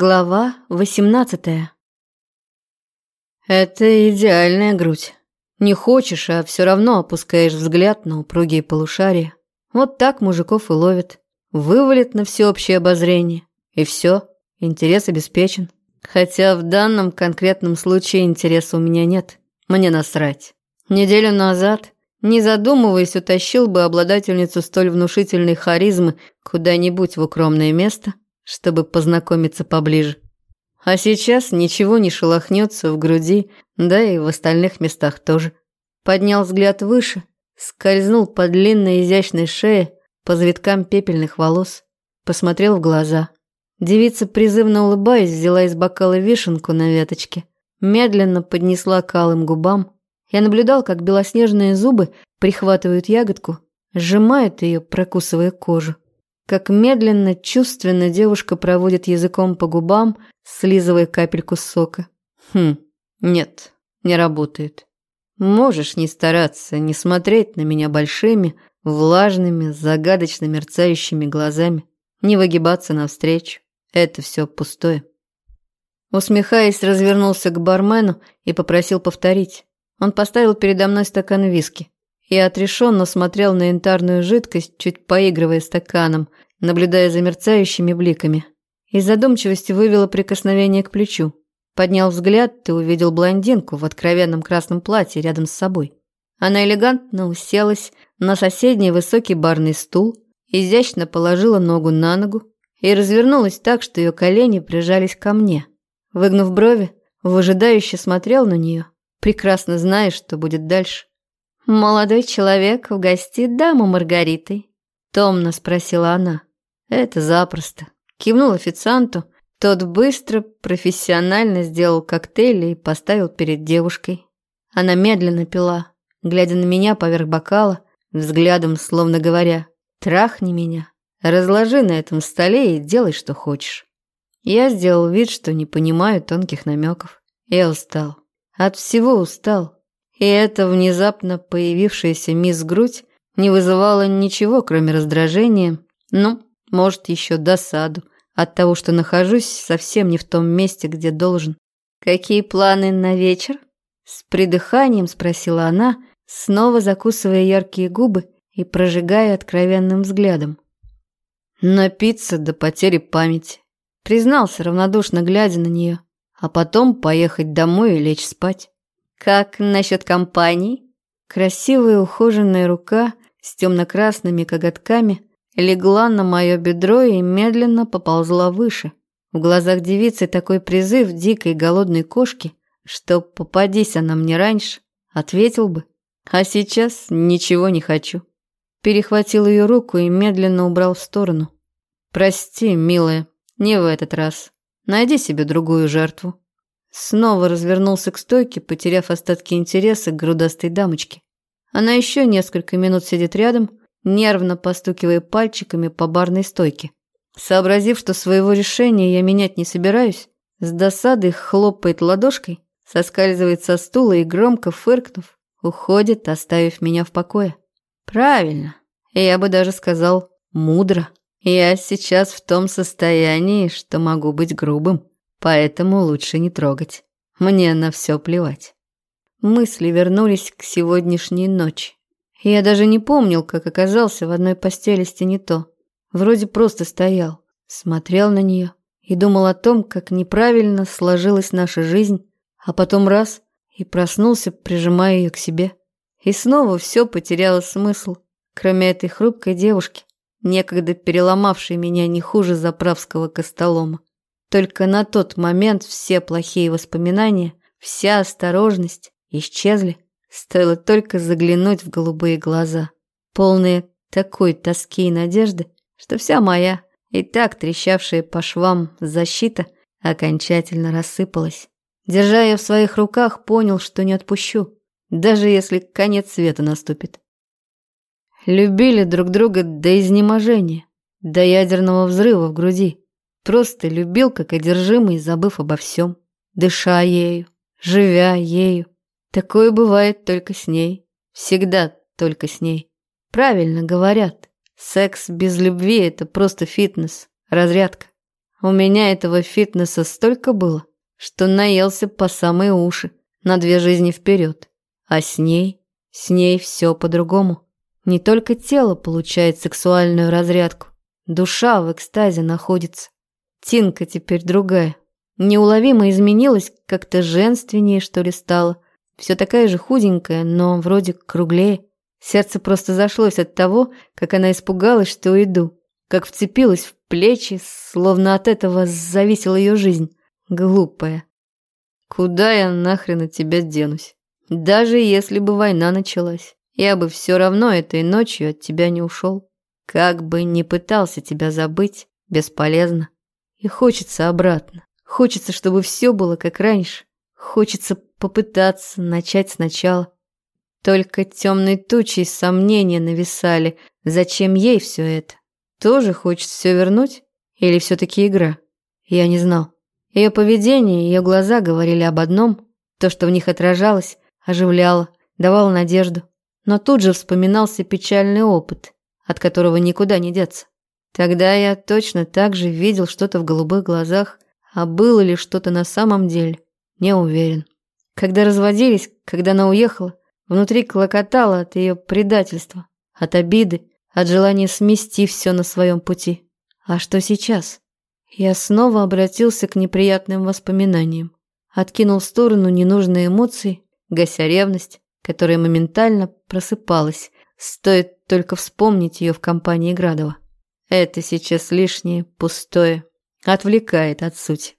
Глава 18 Это идеальная грудь. Не хочешь, а все равно опускаешь взгляд на упругие полушария. Вот так мужиков и ловят. Вывалит на всеобщее обозрение. И все, интерес обеспечен. Хотя в данном конкретном случае интереса у меня нет. Мне насрать. Неделю назад, не задумываясь, утащил бы обладательницу столь внушительной харизмы куда-нибудь в укромное место – чтобы познакомиться поближе. А сейчас ничего не шелохнется в груди, да и в остальных местах тоже. Поднял взгляд выше, скользнул по длинной изящной шее, по завиткам пепельных волос, посмотрел в глаза. Девица, призывно улыбаясь, взяла из бокала вишенку на веточке, медленно поднесла к алым губам. Я наблюдал, как белоснежные зубы прихватывают ягодку, сжимают ее, прокусывая кожу. Как медленно, чувственно девушка проводит языком по губам, слизывая капельку сока. Хм, нет, не работает. Можешь не стараться, не смотреть на меня большими, влажными, загадочно мерцающими глазами, не выгибаться навстречу. Это все пустое. Усмехаясь, развернулся к бармену и попросил повторить. Он поставил передо мной стакан виски. Я отрешенно смотрел на янтарную жидкость, чуть поигрывая стаканом, наблюдая за мерцающими бликами. Из задумчивости вывело прикосновение к плечу. Поднял взгляд и увидел блондинку в откровенном красном платье рядом с собой. Она элегантно уселась на соседний высокий барный стул, изящно положила ногу на ногу и развернулась так, что ее колени прижались ко мне. Выгнув брови, выжидающе смотрел на нее, прекрасно зная, что будет дальше. «Молодой человек угостит даму Маргаритой?» – томно спросила она. Это запросто. Кивнул официанту. Тот быстро, профессионально сделал коктейль и поставил перед девушкой. Она медленно пила, глядя на меня поверх бокала, взглядом словно говоря «Трахни меня, разложи на этом столе и делай, что хочешь». Я сделал вид, что не понимаю тонких намеков. Я устал. От всего устал. И эта внезапно появившаяся мисс Грудь не вызывала ничего, кроме раздражения. Ну, может, еще досаду от того, что нахожусь совсем не в том месте, где должен. «Какие планы на вечер?» С придыханием спросила она, снова закусывая яркие губы и прожигая откровенным взглядом. «Напиться до потери памяти», признался равнодушно, глядя на нее, а потом поехать домой и лечь спать. «Как насчет компании?» Красивая ухоженная рука с темно-красными коготками легла на мое бедро и медленно поползла выше. В глазах девицы такой призыв дикой голодной кошки, что попадись она мне раньше, ответил бы. А сейчас ничего не хочу. Перехватил ее руку и медленно убрал в сторону. Прости, милая, не в этот раз. Найди себе другую жертву. Снова развернулся к стойке, потеряв остатки интереса к грудастой дамочке. Она еще несколько минут сидит рядом, нервно постукивая пальчиками по барной стойке. Сообразив, что своего решения я менять не собираюсь, с досадой хлопает ладошкой, соскальзывает со стула и, громко фыркнув, уходит, оставив меня в покое. Правильно. Я бы даже сказал мудро. Я сейчас в том состоянии, что могу быть грубым, поэтому лучше не трогать. Мне на все плевать. Мысли вернулись к сегодняшней ночи. Я даже не помнил, как оказался в одной постели с Тенито. Вроде просто стоял, смотрел на нее и думал о том, как неправильно сложилась наша жизнь, а потом раз и проснулся, прижимая ее к себе. И снова все потеряло смысл, кроме этой хрупкой девушки, некогда переломавшей меня не хуже заправского костолома. Только на тот момент все плохие воспоминания, вся осторожность исчезли. Стоило только заглянуть в голубые глаза, полные такой тоски и надежды, что вся моя, и так трещавшая по швам защита, окончательно рассыпалась. Держа ее в своих руках, понял, что не отпущу, даже если конец света наступит. Любили друг друга до изнеможения, до ядерного взрыва в груди. Просто любил, как одержимый, забыв обо всем, дыша ею, живя ею. Такое бывает только с ней. Всегда только с ней. Правильно говорят. Секс без любви – это просто фитнес, разрядка. У меня этого фитнеса столько было, что наелся по самые уши на две жизни вперед. А с ней, с ней все по-другому. Не только тело получает сексуальную разрядку, душа в экстазе находится. Тинка теперь другая. Неуловимо изменилась, как-то женственнее, что ли, стала. Все такая же худенькая, но вроде круглее. Сердце просто зашлось от того, как она испугалась, что уйду. Как вцепилась в плечи, словно от этого зависела ее жизнь. Глупая. Куда я нахрен от тебя денусь? Даже если бы война началась, я бы все равно этой ночью от тебя не ушел. Как бы ни пытался тебя забыть, бесполезно. И хочется обратно. Хочется, чтобы все было как раньше. Хочется попытаться начать сначала. Только темной тучей сомнения нависали. Зачем ей все это? Тоже хочет все вернуть? Или все-таки игра? Я не знал. Ее поведение, ее глаза говорили об одном. То, что в них отражалось, оживляло, давало надежду. Но тут же вспоминался печальный опыт, от которого никуда не деться. Тогда я точно так же видел что-то в голубых глазах, а было ли что-то на самом деле, не уверен. Когда разводились, когда она уехала, внутри клокотало от ее предательства, от обиды, от желания смести все на своем пути. А что сейчас? Я снова обратился к неприятным воспоминаниям. Откинул в сторону ненужные эмоции, гася ревность, которая моментально просыпалась. Стоит только вспомнить ее в компании Градова. Это сейчас лишнее, пустое, отвлекает от сути.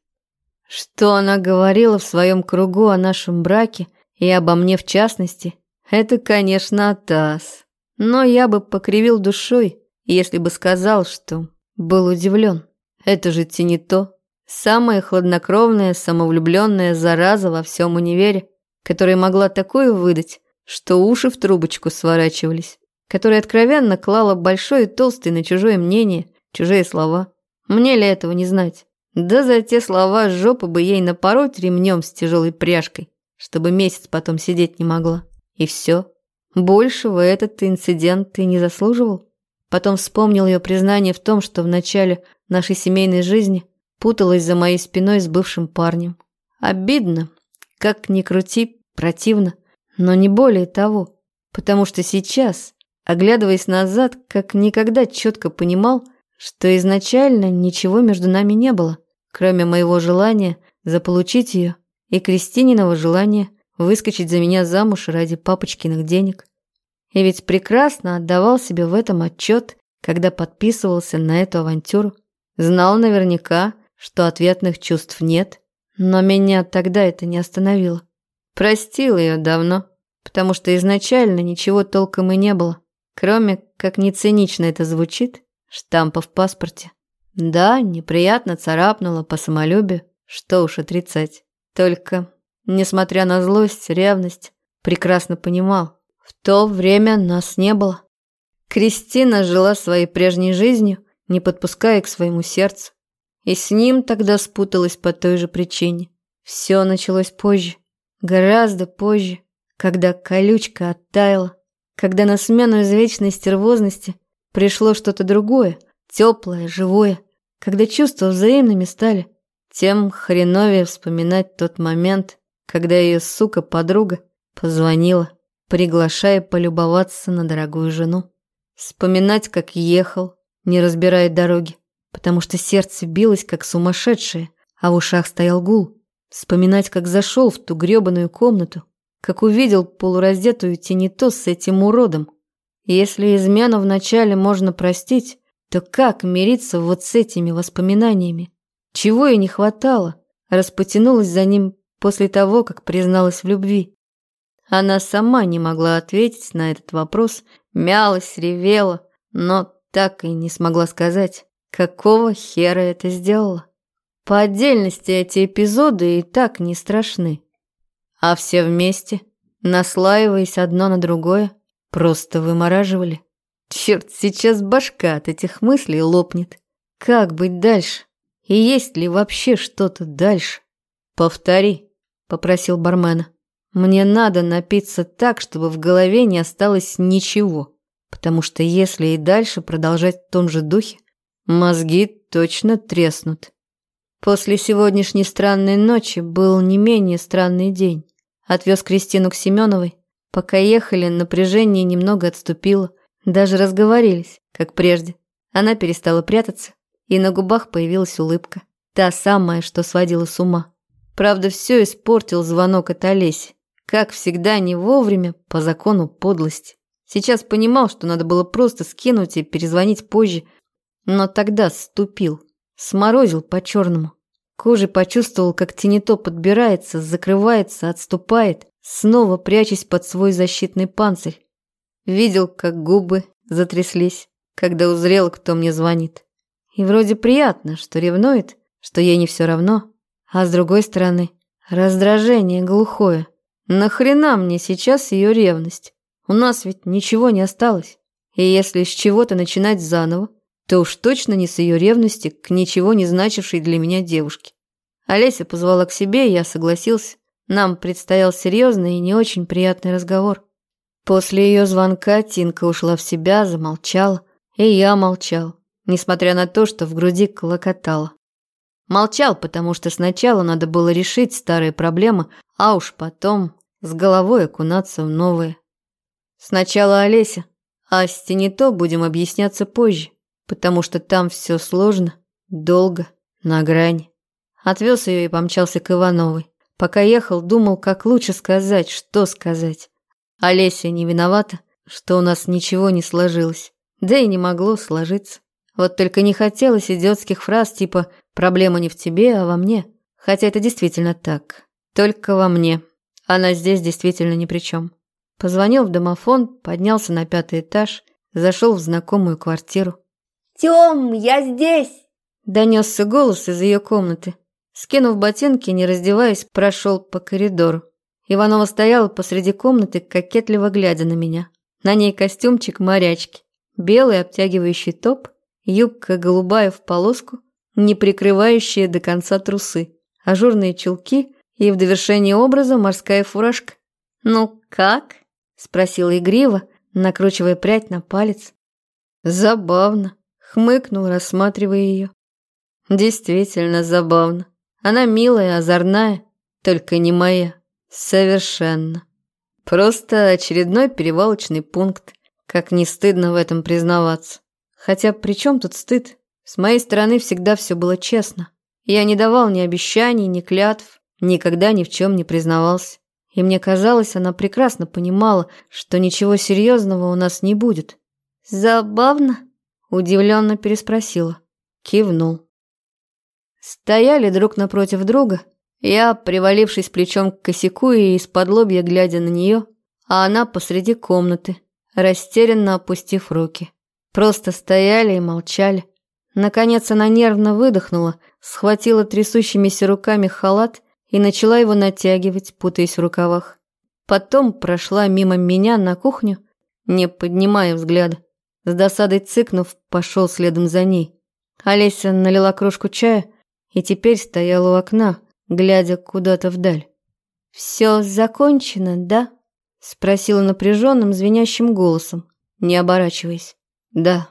Что она говорила в своем кругу о нашем браке и обо мне в частности, это, конечно, Атас. Но я бы покривил душой, если бы сказал, что был удивлен. Это же Тинито, самая хладнокровная, самовлюбленная зараза во всем универе, которая могла такое выдать, что уши в трубочку сворачивались, которая откровенно клала большое и толстое на чужое мнение, чужие слова. Мне ли этого не знать? Да за те слова жопу бы ей напороть ремнем с тяжелой пряжкой, чтобы месяц потом сидеть не могла. И все. Большего этот инцидент и не заслуживал. Потом вспомнил ее признание в том, что в начале нашей семейной жизни путалась за моей спиной с бывшим парнем. Обидно, как ни крути, противно, но не более того, потому что сейчас, оглядываясь назад, как никогда четко понимал, что изначально ничего между нами не было, кроме моего желания заполучить ее и Кристининого желания выскочить за меня замуж ради папочкиных денег. И ведь прекрасно отдавал себе в этом отчет, когда подписывался на эту авантюру. Знал наверняка, что ответных чувств нет, но меня тогда это не остановило. Простил ее давно, потому что изначально ничего толком и не было, кроме, как не цинично это звучит, штампа в паспорте. Да, неприятно царапнуло по самолюбию, что уж отрицать. Только, несмотря на злость, ревность, прекрасно понимал, в то время нас не было. Кристина жила своей прежней жизнью, не подпуская к своему сердцу. И с ним тогда спуталась по той же причине. Все началось позже, гораздо позже, когда колючка оттаяла, когда на смену извечной стервозности пришло что-то другое, теплое, живое, когда чувства взаимными стали, тем хреновее вспоминать тот момент, когда ее сука-подруга позвонила, приглашая полюбоваться на дорогую жену. Вспоминать, как ехал, не разбирая дороги, потому что сердце билось, как сумасшедшее, а в ушах стоял гул. Вспоминать, как зашел в ту грёбаную комнату, как увидел полураздетую Тинито с этим уродом. Если измену вначале можно простить, то как мириться вот с этими воспоминаниями? Чего ей не хватало, распотянулась за ним после того, как призналась в любви. Она сама не могла ответить на этот вопрос, мялась, ревела, но так и не смогла сказать, какого хера это сделала. По отдельности эти эпизоды и так не страшны. А все вместе, наслаиваясь одно на другое, просто вымораживали. Черт, сейчас башка от этих мыслей лопнет. Как быть дальше? И есть ли вообще что-то дальше? Повтори, попросил бармена. Мне надо напиться так, чтобы в голове не осталось ничего потому что если и дальше продолжать в том же духе, мозги точно треснут. После сегодняшней странной ночи был не менее странный день. Отвез Кристину к Семеновой. Пока ехали, напряжение немного отступило. Даже разговорились, как прежде. Она перестала прятаться, и на губах появилась улыбка. Та самая, что сводила с ума. Правда, все испортил звонок от Олеси. Как всегда, не вовремя, по закону подлости. Сейчас понимал, что надо было просто скинуть и перезвонить позже, но тогда ступил, сморозил по-черному. Кожей почувствовал, как тенето подбирается, закрывается, отступает, снова прячась под свой защитный панцирь. Видел, как губы затряслись, когда узрел, кто мне звонит. И вроде приятно, что ревнует, что ей не все равно. А с другой стороны, раздражение глухое. Нахрена мне сейчас ее ревность? У нас ведь ничего не осталось. И если с чего-то начинать заново, то уж точно не с ее ревности к ничего не значившей для меня девушке. Олеся позвала к себе, и я согласился. Нам предстоял серьезный и не очень приятный разговор. После ее звонка Тинка ушла в себя, замолчала, и я молчал, несмотря на то, что в груди клокотало. Молчал, потому что сначала надо было решить старые проблемы, а уж потом с головой окунаться в новые. Сначала Олеся, а с Тенито будем объясняться позже, потому что там все сложно, долго, на грани. Отвез ее и помчался к Ивановой. Пока ехал, думал, как лучше сказать, что сказать. Олеся не виновата, что у нас ничего не сложилось. Да и не могло сложиться. Вот только не хотелось идиотских фраз типа «проблема не в тебе, а во мне». Хотя это действительно так. Только во мне. Она здесь действительно ни при чем. Позвонил в домофон, поднялся на пятый этаж, зашел в знакомую квартиру. «Тём, я здесь!» Донесся голос из ее комнаты. Скинув ботинки, не раздеваясь, прошел по коридору. Иванова стояла посреди комнаты, кокетливо глядя на меня. На ней костюмчик морячки, белый обтягивающий топ юбка голубая в полоску, не прикрывающая до конца трусы, ажурные чулки и в довершении образа морская фуражка. «Ну как?» – спросила игриво, накручивая прядь на палец. «Забавно», – хмыкнул, рассматривая ее. «Действительно забавно. Она милая, озорная, только не моя. Совершенно. Просто очередной перевалочный пункт, как не стыдно в этом признаваться. Хотя при чем тут стыд? С моей стороны всегда все было честно. Я не давал ни обещаний, ни клятв, никогда ни в чем не признавался. И мне казалось, она прекрасно понимала, что ничего серьезного у нас не будет. «Забавно?» – удивленно переспросила. Кивнул. Стояли друг напротив друга, я, привалившись плечом к косяку и из-под лобья глядя на нее, а она посреди комнаты, растерянно опустив руки. Просто стояли и молчали. Наконец она нервно выдохнула, схватила трясущимися руками халат и начала его натягивать, путаясь в рукавах. Потом прошла мимо меня на кухню, не поднимая взгляда. С досадой цыкнув, пошел следом за ней. Олеся налила кружку чая и теперь стояла у окна, глядя куда-то вдаль. «Все закончено, да?» – спросила напряженным, звенящим голосом, не оборачиваясь. «Да».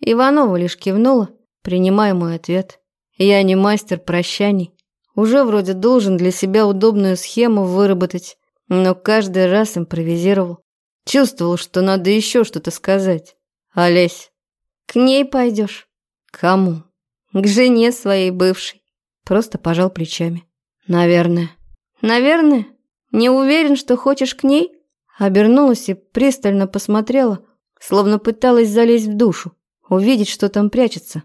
Иванова лишь кивнула, принимая мой ответ. «Я не мастер прощаний. Уже вроде должен для себя удобную схему выработать, но каждый раз импровизировал. Чувствовал, что надо еще что-то сказать. Олесь, к ней пойдешь? Кому? К жене своей бывшей. Просто пожал плечами. Наверное. Наверное? Не уверен, что хочешь к ней? Обернулась и пристально посмотрела, словно пыталась залезть в душу, увидеть, что там прячется.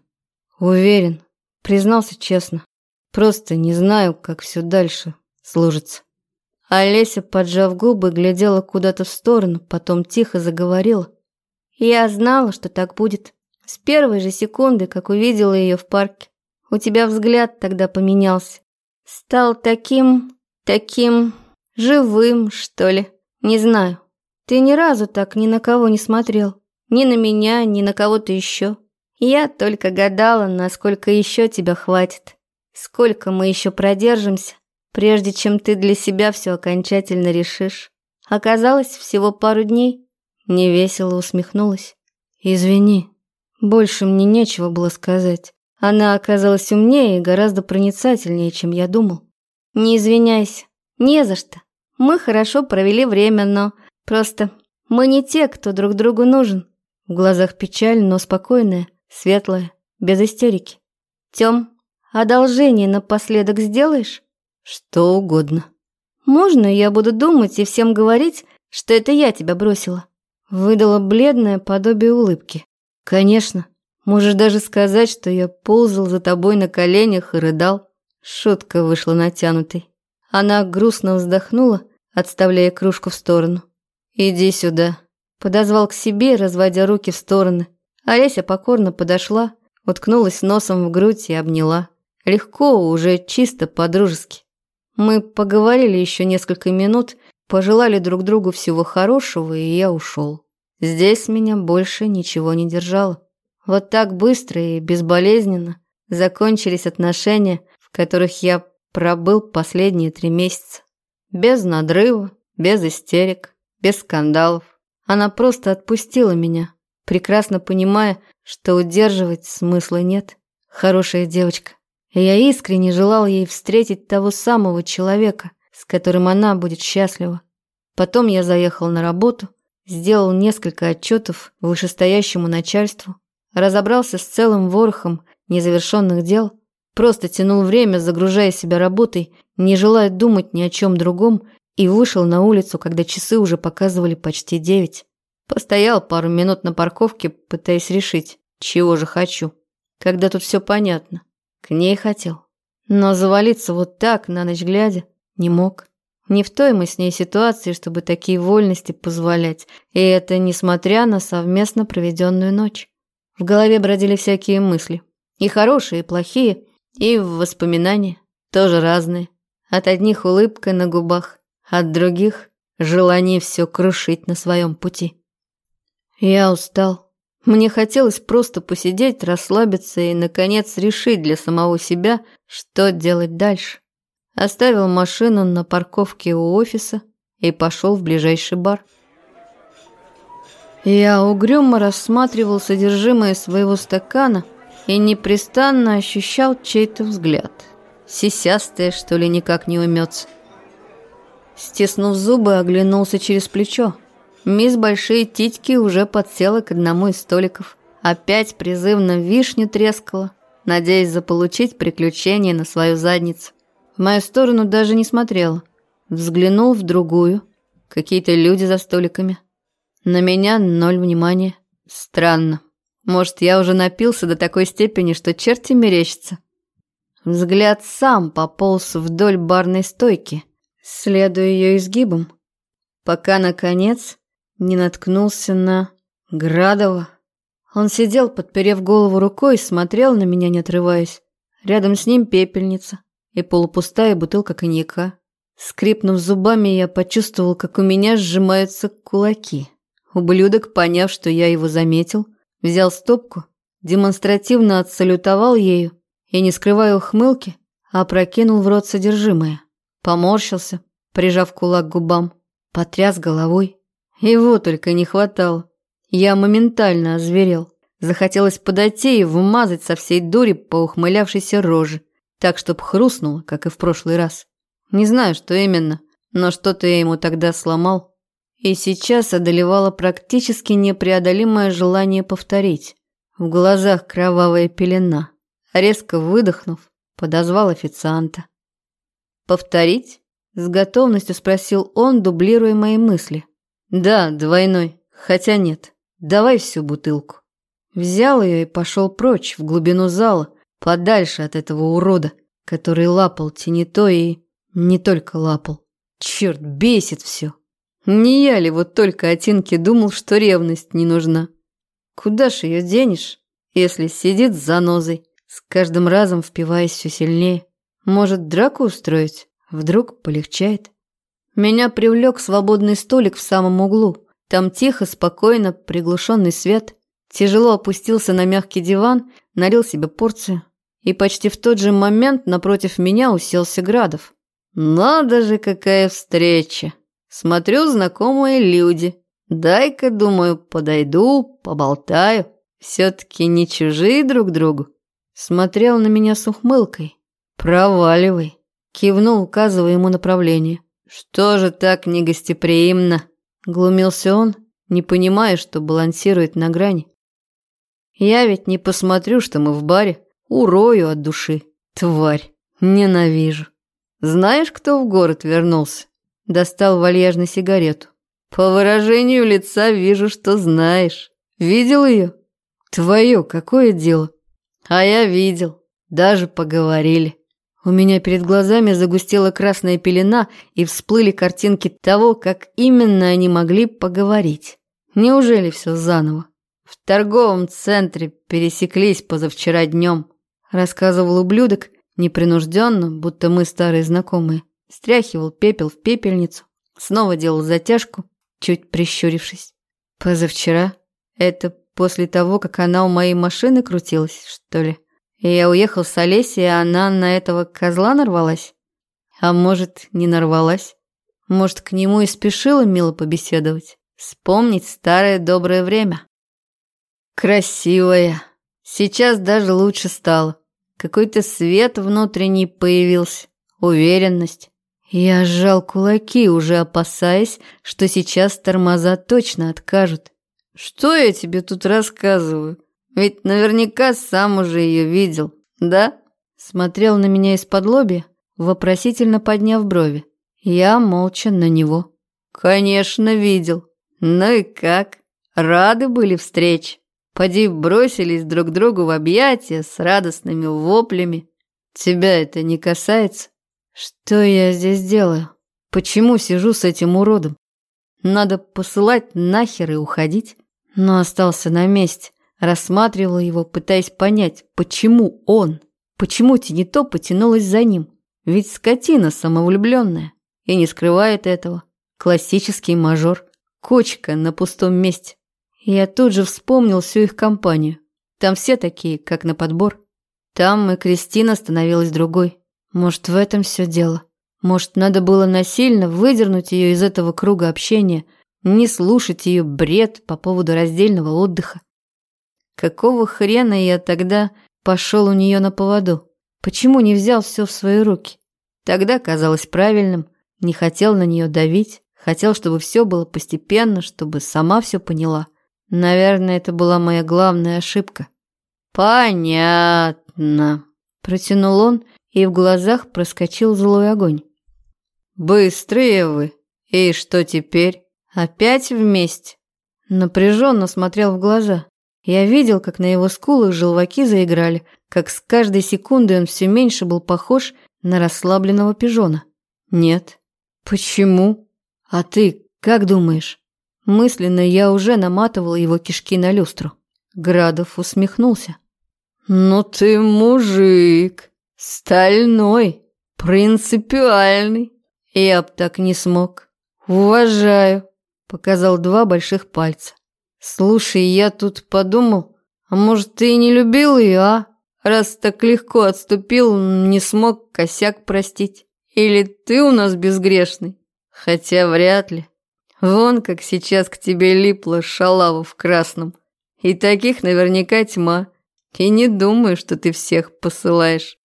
Уверен, признался честно. Просто не знаю, как все дальше сложится. Олеся, поджав губы, глядела куда-то в сторону, потом тихо заговорила. Я знала, что так будет. С первой же секунды, как увидела ее в парке. У тебя взгляд тогда поменялся. Стал таким, таким живым, что ли. Не знаю. Ты ни разу так ни на кого не смотрел. Ни на меня, ни на кого-то еще. Я только гадала, насколько еще тебя хватит. Сколько мы еще продержимся, прежде чем ты для себя все окончательно решишь. Оказалось, всего пару дней. Невесело усмехнулась. Извини, больше мне нечего было сказать. Она оказалась умнее и гораздо проницательнее, чем я думал. Не извиняйся, не за что. Мы хорошо провели время, но просто мы не те, кто друг другу нужен. В глазах печаль, но спокойная, светлая, без истерики. Тём, одолжение напоследок сделаешь? Что угодно. Можно я буду думать и всем говорить, что это я тебя бросила? Выдала бледное подобие улыбки. Конечно. Можешь даже сказать, что я ползал за тобой на коленях и рыдал. Шутка вышла натянутой. Она грустно вздохнула, отставляя кружку в сторону. «Иди сюда», — подозвал к себе, разводя руки в стороны. Олеся покорно подошла, уткнулась носом в грудь и обняла. Легко, уже чисто по-дружески. Мы поговорили еще несколько минут, пожелали друг другу всего хорошего, и я ушел. Здесь меня больше ничего не держало. Вот так быстро и безболезненно закончились отношения, в которых я пробыл последние три месяца. Без надрыва, без истерик, без скандалов. Она просто отпустила меня, прекрасно понимая, что удерживать смысла нет. Хорошая девочка. И я искренне желал ей встретить того самого человека, с которым она будет счастлива. Потом я заехал на работу, сделал несколько отчетов вышестоящему начальству, разобрался с целым ворохом незавершенных дел, просто тянул время, загружая себя работой, не желая думать ни о чем другом, и вышел на улицу, когда часы уже показывали почти девять. Постоял пару минут на парковке, пытаясь решить, чего же хочу. Когда тут все понятно. К ней хотел. Но завалиться вот так, на ночь глядя, не мог. Не в той мы с ней ситуации, чтобы такие вольности позволять, и это несмотря на совместно проведенную ночь. В голове бродили всякие мысли. И хорошие, и плохие, и воспоминания, тоже разные. От одних улыбка на губах, от других желание все крушить на своем пути. Я устал. Мне хотелось просто посидеть, расслабиться и, наконец, решить для самого себя, что делать дальше. Оставил машину на парковке у офиса и пошел в ближайший бар. Я угрюмо рассматривал содержимое своего стакана и непрестанно ощущал чей-то взгляд. Сисястая, что ли, никак не умется. Стиснув зубы, оглянулся через плечо. Мисс Большие Титьки уже подсела к одному из столиков. Опять призывно вишню трескала, надеясь заполучить приключение на свою задницу. Мою сторону даже не смотрела. Взглянул в другую. Какие-то люди за столиками. На меня ноль внимания. Странно. Может, я уже напился до такой степени, что черти мерещится. Взгляд сам пополз вдоль барной стойки, следуя ее изгибам, пока, наконец, не наткнулся на Градова. Он сидел, подперев голову рукой, смотрел на меня, не отрываясь. Рядом с ним пепельница и полупустая бутылка коньяка. Скрипнув зубами, я почувствовал, как у меня сжимаются кулаки. Ублюдок, поняв, что я его заметил, взял стопку, демонстративно отсалютовал ею и, не скрывая ухмылки, опрокинул в рот содержимое. Поморщился, прижав кулак к губам, потряс головой. Его только не хватало. Я моментально озверел. Захотелось подойти и вмазать со всей дури по ухмылявшейся роже, так, чтоб хрустнуло, как и в прошлый раз. Не знаю, что именно, но что-то я ему тогда сломал, и сейчас одолевало практически непреодолимое желание повторить. В глазах кровавая пелена. Резко выдохнув, подозвал официанта. «Повторить?» – с готовностью спросил он, дублируя мои мысли. «Да, двойной. Хотя нет. Давай всю бутылку». Взял ее и пошел прочь, в глубину зала, подальше от этого урода, который лапал тенито и не только лапал. Черт, бесит все. Не я ли вот только о думал, что ревность не нужна? Куда ж ее денешь, если сидит с занозой, с каждым разом впиваясь все сильнее? Может, драку устроить? Вдруг полегчает? Меня привлек свободный столик в самом углу. Там тихо, спокойно, приглушенный свет. Тяжело опустился на мягкий диван, налил себе порцию. И почти в тот же момент напротив меня уселся Градов. «Надо же, какая встреча!» Смотрю, знакомые люди. Дай-ка, думаю, подойду, поболтаю. Все-таки не чужие друг другу. смотрел на меня с ухмылкой. «Проваливай», — кивнул, указывая ему направление. «Что же так негостеприимно?» — глумился он, не понимая, что балансирует на грани. «Я ведь не посмотрю, что мы в баре, урою от души. Тварь, ненавижу. Знаешь, кто в город вернулся?» Достал вальяжно сигарету. «По выражению лица вижу, что знаешь. Видел ее?» «Твое, какое дело?» «А я видел. Даже поговорили». У меня перед глазами загустела красная пелена и всплыли картинки того, как именно они могли поговорить. Неужели все заново? В торговом центре пересеклись позавчера днем. Рассказывал ублюдок, непринужденно, будто мы старые знакомые. Стряхивал пепел в пепельницу, снова делал затяжку, чуть прищурившись. Позавчера? Это после того, как она у моей машины крутилась, что ли? И я уехал с Олесей, а она на этого козла нарвалась? А может, не нарвалась? Может, к нему и спешила мило побеседовать? Вспомнить старое доброе время? Красивая. Сейчас даже лучше стало. Какой-то свет внутренний появился. Уверенность. Я сжал кулаки, уже опасаясь, что сейчас тормоза точно откажут. Что я тебе тут рассказываю? Ведь наверняка сам уже ее видел, да? Смотрел на меня из-под лоби, вопросительно подняв брови. Я молча на него. Конечно, видел. Ну и как? Рады были встреч. Поди бросились друг другу в объятия с радостными воплями. Тебя это не касается? Что я здесь делаю? Почему сижу с этим уродом? Надо посылать нахер и уходить. Но остался на месте, Рассматривала его, пытаясь понять, почему он, почему Тинито потянулась за ним. Ведь скотина самовлюбленная и не скрывает этого. Классический мажор, кочка на пустом месте. Я тут же вспомнил всю их компанию. Там все такие, как на подбор. Там и Кристина становилась другой. Может, в этом все дело. Может, надо было насильно выдернуть ее из этого круга общения, не слушать ее бред по поводу раздельного отдыха. Какого хрена я тогда пошел у нее на поводу? Почему не взял все в свои руки? Тогда казалось правильным, не хотел на нее давить, хотел, чтобы все было постепенно, чтобы сама все поняла. Наверное, это была моя главная ошибка. «Понятно», – протянул он, и в глазах проскочил злой огонь. «Быстрые вы! И что теперь? Опять вместе?» Напряженно смотрел в глаза. Я видел, как на его скулах желваки заиграли, как с каждой секундой он все меньше был похож на расслабленного пижона. Нет. Почему? А ты как думаешь? Мысленно я уже наматывал его кишки на люстру. Градов усмехнулся. «Ну ты мужик, стальной, принципиальный. Я б так не смог. Уважаю», — показал два больших пальца. «Слушай, я тут подумал, а может, ты и не любил ее, а? Раз так легко отступил, не смог косяк простить. Или ты у нас безгрешный? Хотя вряд ли. Вон как сейчас к тебе липла шалава в красном. И таких наверняка тьма. И не думаю, что ты всех посылаешь».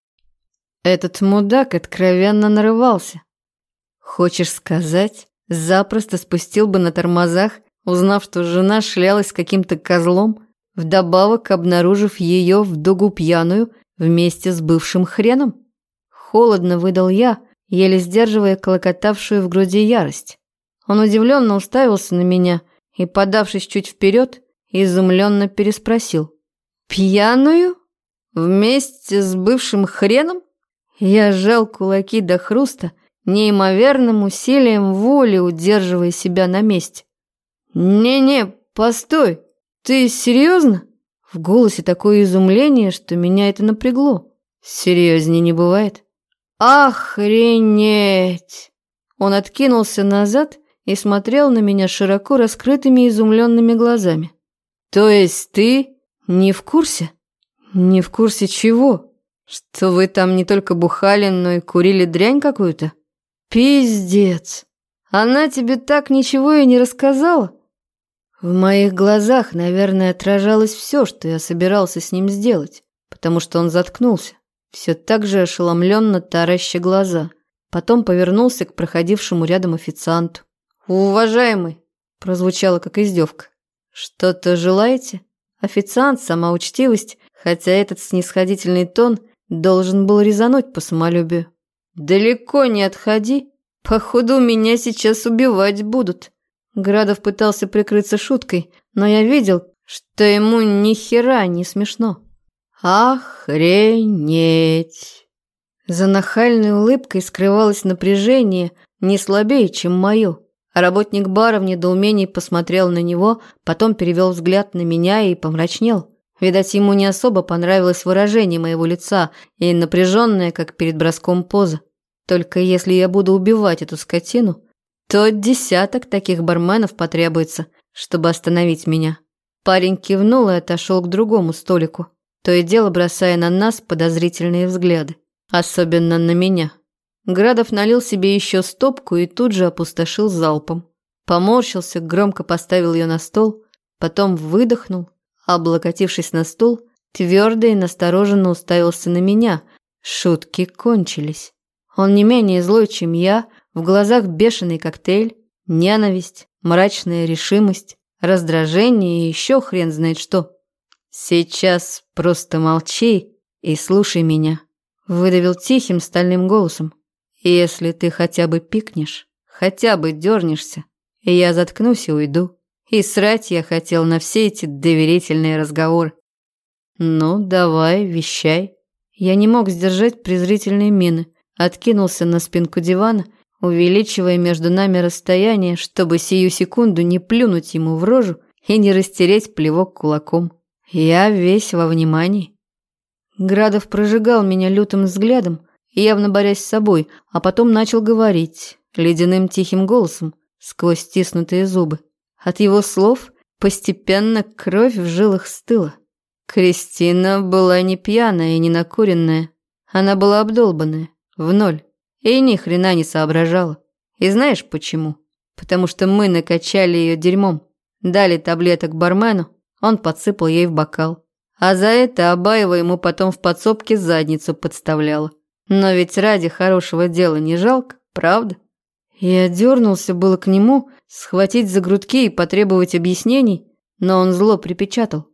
Этот мудак откровенно нарывался. Хочешь сказать, запросто спустил бы на тормозах узнав, что жена шлялась каким-то козлом, вдобавок обнаружив ее в дугу пьяную вместе с бывшим хреном? Холодно выдал я, еле сдерживая колокотавшую в груди ярость. Он удивленно уставился на меня и, подавшись чуть вперед, изумленно переспросил. «Пьяную? Вместе с бывшим хреном?» Я сжал кулаки до хруста, неимоверным усилием воли удерживая себя на месте. «Не-не, постой! Ты серьезно?» В голосе такое изумление, что меня это напрягло. Серьезнее не бывает. «Охренеть!» Он откинулся назад и смотрел на меня широко раскрытыми изумленными глазами. «То есть ты не в курсе?» «Не в курсе чего? Что вы там не только бухали, но и курили дрянь какую-то?» «Пиздец! Она тебе так ничего и не рассказала?» В моих глазах, наверное, отражалось все, что я собирался с ним сделать. потому что он заткнулся, все так же ошеломленно тараща глаза. Потом повернулся к проходившему рядом официанту. «Уважаемый!» – прозвучало как издевка. «Что-то желаете?» Официант, сама учтивость, хотя этот снисходительный тон должен был резануть по самолюбию. «Далеко не отходи, походу меня сейчас убивать будут». Градов пытался прикрыться шуткой, но я видел, что ему ни хера не смешно. «Охренеть!» За нахальной улыбкой скрывалось напряжение, не слабее, чем мое. А работник бара в недоумении посмотрел на него, потом перевел взгляд на меня и помрачнел. Видать, ему не особо понравилось выражение моего лица и напряженное, как перед броском поза. Только если я буду убивать эту скотину, то десяток таких барменов потребуется, чтобы остановить меня. Парень кивнул и отошел к другому столику, то и дело бросая на нас подозрительные взгляды, особенно на меня. Градов налил себе еще стопку и тут же опустошил залпом. Поморщился, громко поставил ее на стол, потом выдохнул, облокотившись на стул, твердо и настороженно уставился на меня. Шутки кончились. Он не менее злой, чем я, в глазах бешеный коктейль, ненависть, мрачная решимость, раздражение и еще хрен знает что. Сейчас просто молчи и слушай меня, выдавил тихим стальным голосом. Если ты хотя бы пикнешь, хотя бы дернешься, я заткнусь и уйду. И срать я хотел на все эти доверительные разговоры. Ну, давай, вещай. Я не мог сдержать презрительные мины, откинулся на спинку дивана, увеличивая между нами расстояние, чтобы сию секунду не плюнуть ему в рожу и не растереть плевок кулаком. Я весь во внимании. Градов прожигал меня лютым взглядом, явно борясь с собой, а потом начал говорить ледяным тихим голосом сквозь стиснутые зубы. От его слов постепенно кровь в жилах стыла. Кристина была не пьяная и не накуренная. Она была обдолбанная, в ноль, и ни хрена не соображала. И знаешь почему? Потому что мы накачали ее дерьмом. Дали таблеток бармену, он подсыпал ей в бокал. А за это Абаева ему потом в подсобке задницу подставляла. Но ведь ради хорошего дела не жалко, правда? Я дернулся было к нему, схватить за грудки и потребовать объяснений, но он зло припечатал.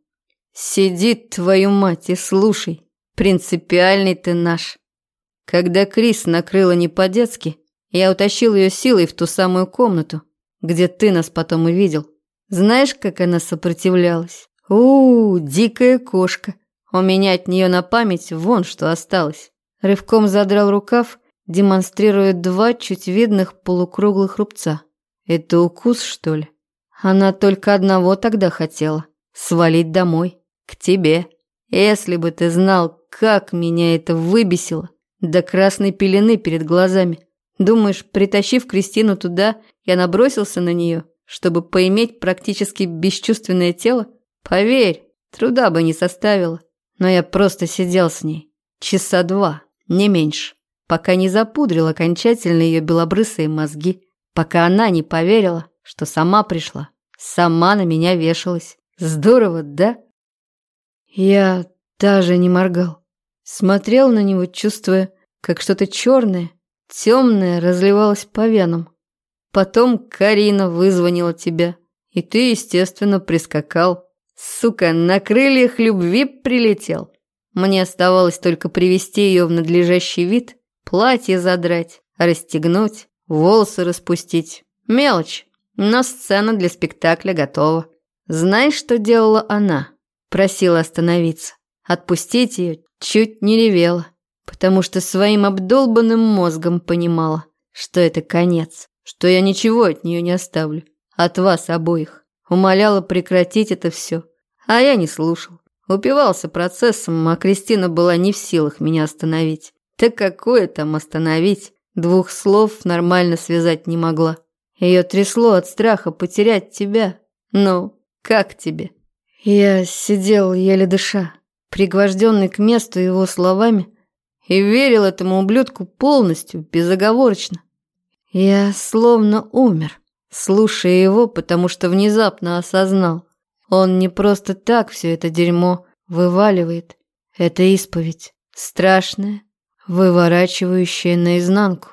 «Сиди, твою мать, и слушай. Принципиальный ты наш». Когда Крис накрыла не по-детски, я утащил ее силой в ту самую комнату, где ты нас потом и видел. Знаешь, как она сопротивлялась? у, -у дикая кошка. У меня от нее на память вон что осталось. Рывком задрал рукав демонстрирует два чуть видных полукруглых рубца. Это укус, что ли? Она только одного тогда хотела – свалить домой, к тебе. Если бы ты знал, как меня это выбесило, до красной пелены перед глазами. Думаешь, притащив Кристину туда, я набросился на нее, чтобы поиметь практически бесчувственное тело? Поверь, труда бы не составило. Но я просто сидел с ней. Часа два, не меньше пока не запудрил окончательно ее белобрысые мозги, пока она не поверила, что сама пришла, сама на меня вешалась. Здорово, да? Я даже не моргал. Смотрел на него, чувствуя, как что-то черное, темное разливалось по венам. Потом Карина вызвонила тебя, и ты, естественно, прискакал. Сука, на крыльях любви прилетел. Мне оставалось только привести ее в надлежащий вид Платье задрать, расстегнуть, волосы распустить. Мелочь, но сцена для спектакля готова. Знаешь, что делала она? Просила остановиться. Отпустить ее чуть не ревела, потому что своим обдолбанным мозгом понимала, что это конец, что я ничего от нее не оставлю. От вас обоих. Умоляла прекратить это все. А я не слушал. Упивался процессом, а Кристина была не в силах меня остановить. Да какое там остановить? Двух слов нормально связать не могла. Ее трясло от страха потерять тебя. Ну, как тебе? Я сидел, еле дыша, пригвожденный к месту его словами, и верил этому ублюдку полностью, безоговорочно. Я словно умер, слушая его, потому что внезапно осознал. Он не просто так все это дерьмо вываливает. Это исповедь. Страшная, выворачивающая наизнанку.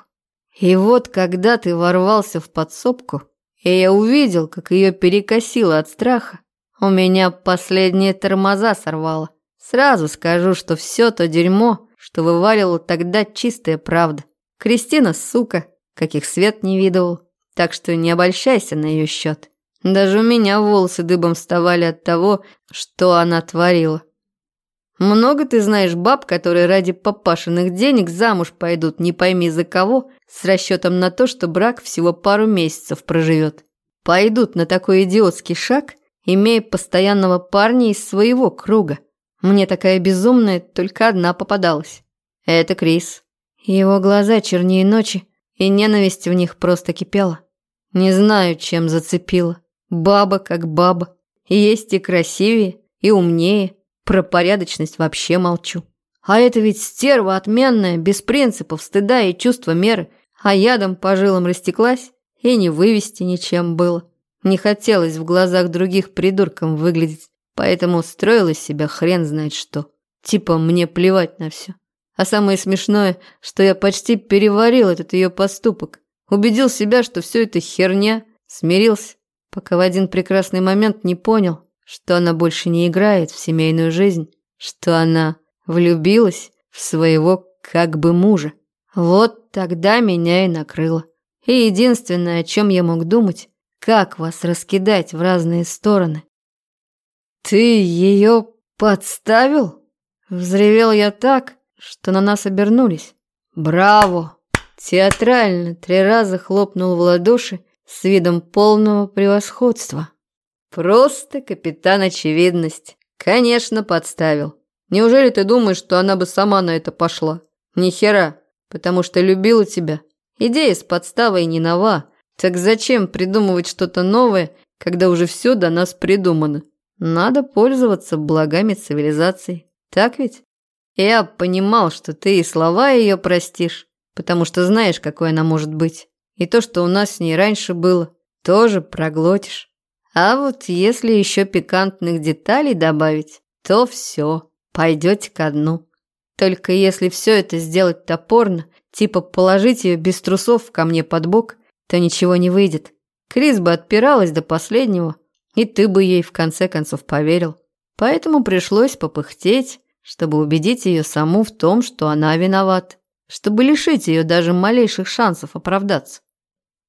И вот когда ты ворвался в подсобку, и я увидел, как ее перекосило от страха, у меня последние тормоза сорвало. Сразу скажу, что все то дерьмо, что вывалило тогда чистая правда. Кристина, сука, каких свет не видывал. Так что не обольщайся на ее счет. Даже у меня волосы дыбом вставали от того, что она творила. Много ты знаешь баб, которые ради папашиных денег замуж пойдут не пойми за кого, с расчетом на то, что брак всего пару месяцев проживет. Пойдут на такой идиотский шаг, имея постоянного парня из своего круга. Мне такая безумная только одна попадалась. Это Крис. Его глаза чернее ночи, и ненависть в них просто кипела. Не знаю, чем зацепила. Баба как баба. Есть и красивее, и умнее. Про порядочность вообще молчу. А это ведь стерва отменная, без принципов, стыда и чувства меры. А ядом по жилам растеклась, и не вывести ничем было. Не хотелось в глазах других придурком выглядеть, поэтому строила себя хрен знает что. Типа мне плевать на все. А самое смешное, что я почти переварил этот ее поступок. Убедил себя, что все это херня, смирился, пока в один прекрасный момент не понял, что она больше не играет в семейную жизнь, что она влюбилась в своего как бы мужа. Вот тогда меня и накрыло. И единственное, о чем я мог думать, как вас раскидать в разные стороны. «Ты ее подставил?» Взревел я так, что на нас обернулись. «Браво!» Театрально три раза хлопнул в ладоши с видом полного превосходства. Просто капитан очевидность. Конечно, подставил. Неужели ты думаешь, что она бы сама на это пошла? Ни хера, потому что любила тебя. Идея с подставой не нова. Так зачем придумывать что-то новое, когда уже все до нас придумано? Надо пользоваться благами цивилизации. Так ведь? Я понимал, что ты и слова ее простишь, потому что знаешь, какой она может быть. И то, что у нас с ней раньше было, тоже проглотишь. А вот если еще пикантных деталей добавить, то все, пойдете ко дну. Только если все это сделать топорно, типа положить ее без трусов ко мне под бок, то ничего не выйдет. Крис бы отпиралась до последнего, и ты бы ей в конце концов поверил. Поэтому пришлось попыхтеть, чтобы убедить ее саму в том, что она виновата, чтобы лишить ее даже малейших шансов оправдаться.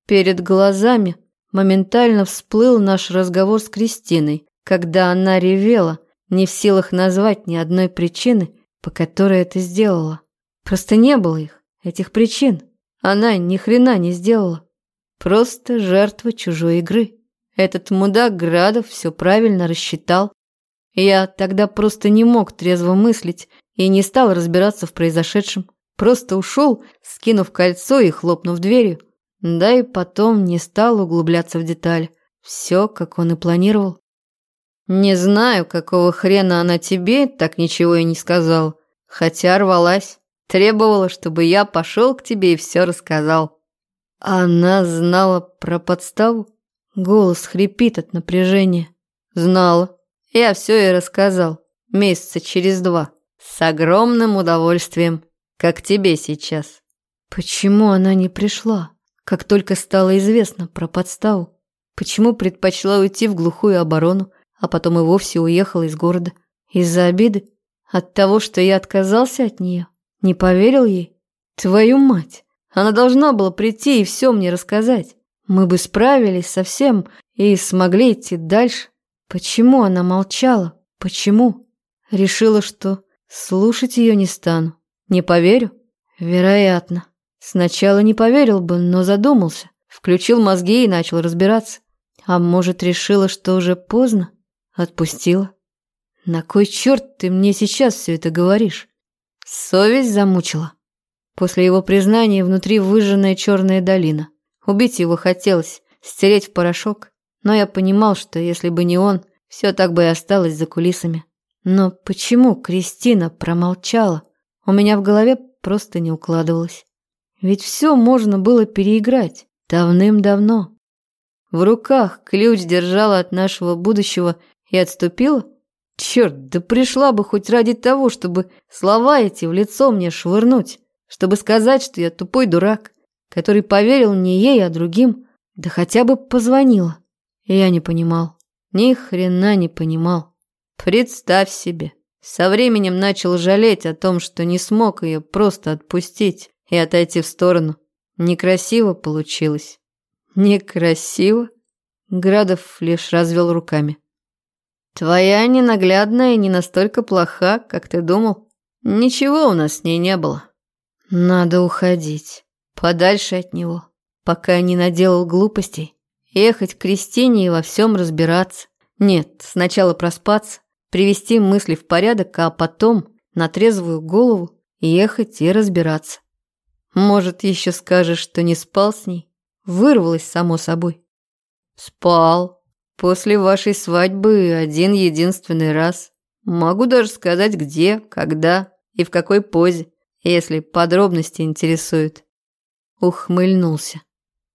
Перед глазами моментально всплыл наш разговор с Кристиной, когда она ревела, не в силах назвать ни одной причины, по которой это сделала. Просто не было их, этих причин. Она ни хрена не сделала. Просто жертва чужой игры. Этот мудак Градов все правильно рассчитал. Я тогда просто не мог трезво мыслить и не стал разбираться в произошедшем. Просто ушел, скинув кольцо и хлопнув дверью. Да и потом не стал углубляться в деталь. Все, как он и планировал. Не знаю, какого хрена она тебе так ничего и не сказал. Хотя рвалась. Требовала, чтобы я пошел к тебе и все рассказал. Она знала про подставу? Голос хрипит от напряжения. Знала. Я все ей рассказал. Месяца через два. С огромным удовольствием. Как тебе сейчас. Почему она не пришла? Как только стало известно про подставу. Почему предпочла уйти в глухую оборону, а потом и вовсе уехала из города? Из-за обиды? От того, что я отказался от нее? Не поверил ей? Твою мать! Она должна была прийти и все мне рассказать. Мы бы справились со всем и смогли идти дальше. Почему она молчала? Почему? Решила, что слушать ее не стану. Не поверю? Вероятно. Сначала не поверил бы, но задумался. Включил мозги и начал разбираться. А может, решила, что уже поздно? Отпустила. На кой черт ты мне сейчас все это говоришь? Совесть замучила. После его признания внутри выжженная черная долина. Убить его хотелось, стереть в порошок. Но я понимал, что если бы не он, все так бы и осталось за кулисами. Но почему Кристина промолчала? У меня в голове просто не укладывалось. Ведь все можно было переиграть давным-давно. В руках ключ держала от нашего будущего и отступила? Черт, да пришла бы хоть ради того, чтобы слова эти в лицо мне швырнуть, чтобы сказать, что я тупой дурак, который поверил не ей, а другим, да хотя бы позвонила. Я не понимал, ни хрена не понимал. Представь себе, со временем начал жалеть о том, что не смог ее просто отпустить и отойти в сторону. Некрасиво получилось. Некрасиво? Градов лишь развел руками. Твоя ненаглядная не настолько плоха, как ты думал. Ничего у нас с ней не было. Надо уходить. Подальше от него. Пока не наделал глупостей. Ехать к Кристине и во всем разбираться. Нет, сначала проспаться, привести мысли в порядок, а потом на трезвую голову ехать и разбираться. Может, еще скажешь, что не спал с ней? Вырвалось само собой. Спал, После вашей свадьбы один единственный раз. Могу даже сказать, где, когда и в какой позе, если подробности интересуют. Ухмыльнулся.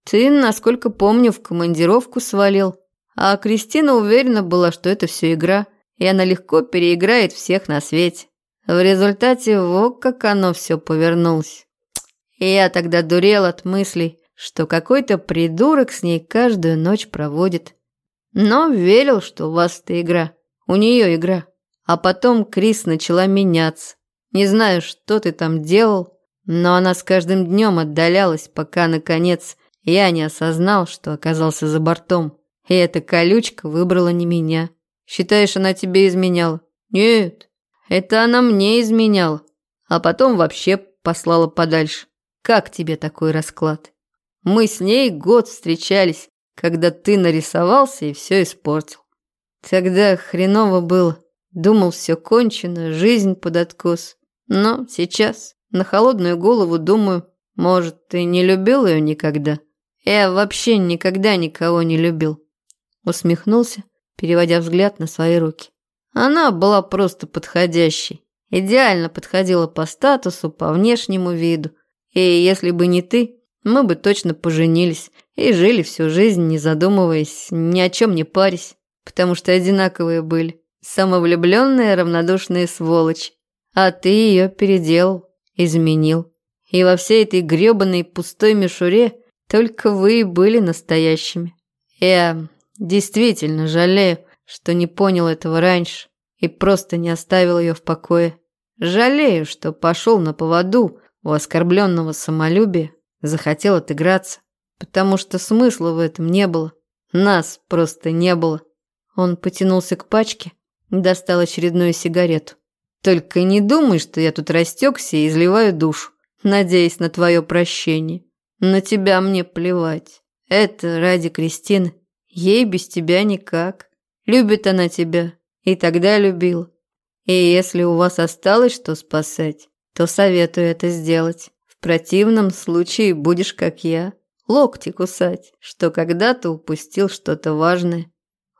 Ты, насколько помню, в командировку свалил, а Кристина уверена была, что это все игра, и она легко переиграет всех на свете. В результате вот как оно все повернулось. И я тогда дурел от мыслей, что какой-то придурок с ней каждую ночь проводит. Но верил, что у вас это игра. У нее игра. А потом Крис начала меняться. Не знаю, что ты там делал, но она с каждым днем отдалялась, пока, наконец, я не осознал, что оказался за бортом. И эта колючка выбрала не меня. Считаешь, она тебе изменяла? Нет, это она мне изменяла. А потом вообще послала подальше. Как тебе такой расклад? Мы с ней год встречались, когда ты нарисовался и все испортил. Тогда хреново было. Думал, все кончено, жизнь под откос. Но сейчас на холодную голову думаю, может, ты не любил ее никогда? Я вообще никогда никого не любил. Усмехнулся, переводя взгляд на свои руки. Она была просто подходящей. Идеально подходила по статусу, по внешнему виду. И если бы не ты, мы бы точно поженились и жили всю жизнь, не задумываясь, ни о чем не парясь, потому что одинаковые были. Самовлюбленные, равнодушные сволочь. А ты ее переделал, изменил. И во всей этой гребаной пустой мишуре только вы и были настоящими. Я действительно жалею, что не понял этого раньше и просто не оставил ее в покое. Жалею, что пошел на поводу у оскорбленного самолюбия захотел отыграться, потому что смысла в этом не было. Нас просто не было. Он потянулся к пачке, достал очередную сигарету. Только не думай, что я тут растекся и изливаю душу, надеясь на твое прощение. На тебя мне плевать. Это ради Кристины. Ей без тебя никак. Любит она тебя. И тогда любила. И если у вас осталось что спасать, то советую это сделать. В противном случае будешь как я, локти кусать, что когда-то упустил что-то важное.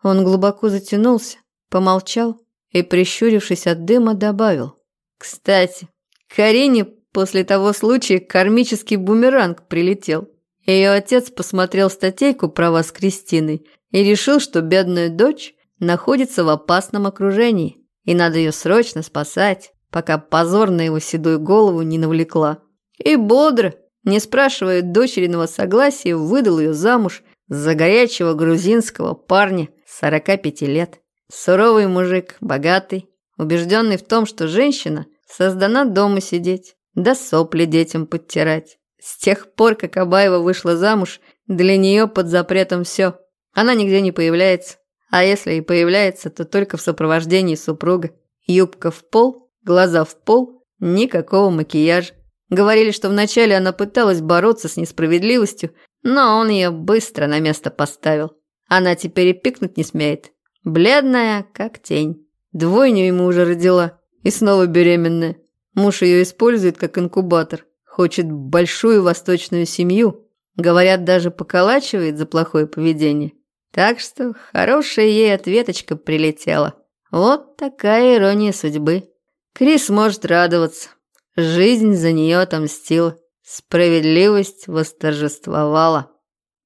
Он глубоко затянулся, помолчал и, прищурившись от дыма, добавил. Кстати, Карине после того случая кармический бумеранг прилетел. Ее отец посмотрел статейку про вас Кристиной и решил, что бедная дочь находится в опасном окружении, и надо ее срочно спасать, пока позор на его седую голову не навлекла. И бодро, не спрашивая дочериного согласия, выдал ее замуж за горячего грузинского парня 45 лет. Суровый мужик, богатый, убежденный в том, что женщина создана дома сидеть, да сопли детям подтирать. С тех пор, как Абаева вышла замуж, для нее под запретом все. Она нигде не появляется, а если и появляется, то только в сопровождении супруга. Юбка в пол, глаза в пол, никакого макияжа. Говорили, что вначале она пыталась бороться с несправедливостью, но он ее быстро на место поставил. Она теперь и пикнуть не смеет. Бледная, как тень. Двойню ему уже родила. И снова беременная. Муж ее использует как инкубатор. Хочет большую восточную семью. Говорят, даже поколачивает за плохое поведение. Так что хорошая ей ответочка прилетела. Вот такая ирония судьбы. Крис может радоваться. Жизнь за нее отомстила. Справедливость восторжествовала.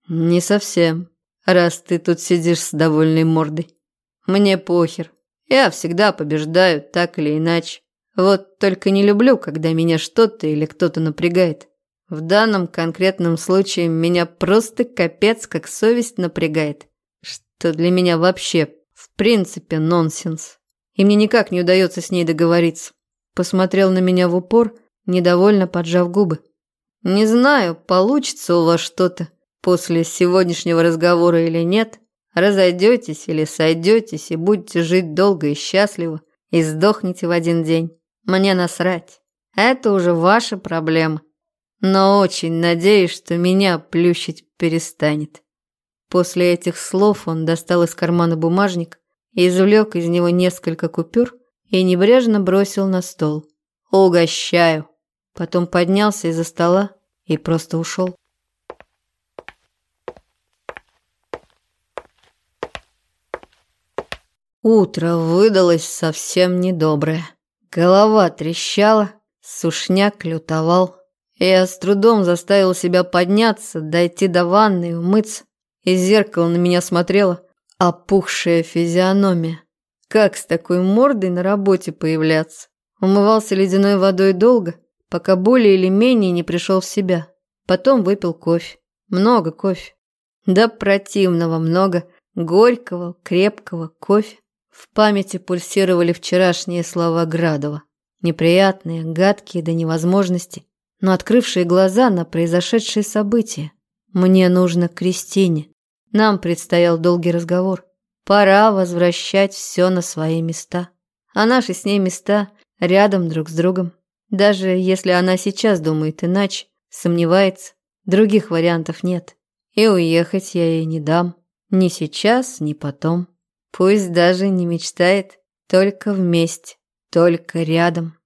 Не совсем, раз ты тут сидишь с довольной мордой. Мне похер. Я всегда побеждаю, так или иначе. Вот только не люблю, когда меня что-то или кто-то напрягает. В данном конкретном случае меня просто капец как совесть напрягает, что для меня вообще в принципе нонсенс. И мне никак не удается с ней договориться. Посмотрел на меня в упор, недовольно поджав губы. Не знаю, получится у вас что-то после сегодняшнего разговора или нет. Разойдетесь или сойдетесь и будете жить долго и счастливо, и сдохнете в один день. Мне насрать. Это уже ваша проблема. Но очень надеюсь, что меня плющить перестанет. После этих слов он достал из кармана бумажник извлек из него несколько купюр и небрежно бросил на стол. «Угощаю». Потом поднялся из-за стола и просто ушел. Утро выдалось совсем недоброе. Голова трещала, сушняк лютовал. Я с трудом заставил себя подняться, дойти до ванны, умыться. Из зеркала на меня смотрела опухшая физиономия. Как с такой мордой на работе появляться? Умывался ледяной водой долго, пока более или менее не пришел в себя. Потом выпил кофе. Много кофе. Да противного много. Горького, крепкого кофе. В памяти пульсировали вчерашние слова Градова. Неприятные, гадкие до невозможности, но открывшие глаза на произошедшие события. Мне нужно Кристине. Нам предстоял долгий разговор. Пора возвращать все на свои места. А наши с ней места рядом друг с другом. Даже если она сейчас думает иначе, сомневается, других вариантов нет. И уехать я ей не дам. Ни сейчас, ни потом. Пусть даже не мечтает, только вместе, только рядом.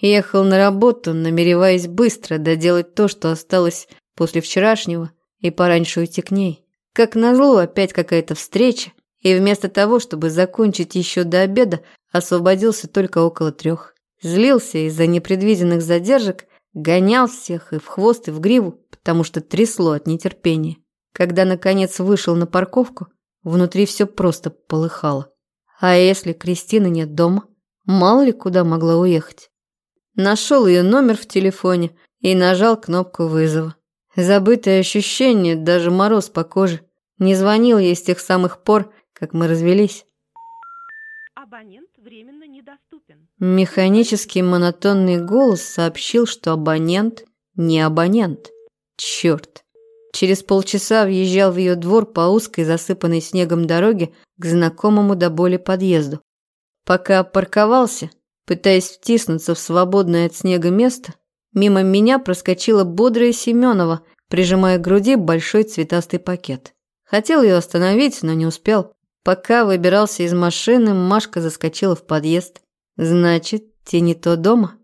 Ехал на работу, намереваясь быстро доделать то, что осталось после вчерашнего, и пораньше уйти к ней. Как назло, опять какая-то встреча, и вместо того, чтобы закончить еще до обеда, освободился только около трех. Злился из-за непредвиденных задержек, гонял всех и в хвост, и в гриву, потому что трясло от нетерпения. Когда, наконец, вышел на парковку, Внутри все просто полыхало. А если Кристины нет дома? Мало ли куда могла уехать. Нашел ее номер в телефоне и нажал кнопку вызова. Забытое ощущение, даже мороз по коже. Не звонил ей с тех самых пор, как мы развелись. Абонент временно недоступен. Механический монотонный голос сообщил, что абонент не абонент. Черт. Через полчаса въезжал в ее двор по узкой, засыпанной снегом дороге к знакомому до боли подъезду. Пока парковался, пытаясь втиснуться в свободное от снега место, мимо меня проскочила бодрая Семенова, прижимая к груди большой цветастый пакет. Хотел ее остановить, но не успел. Пока выбирался из машины, Машка заскочила в подъезд. Значит, те не то дома.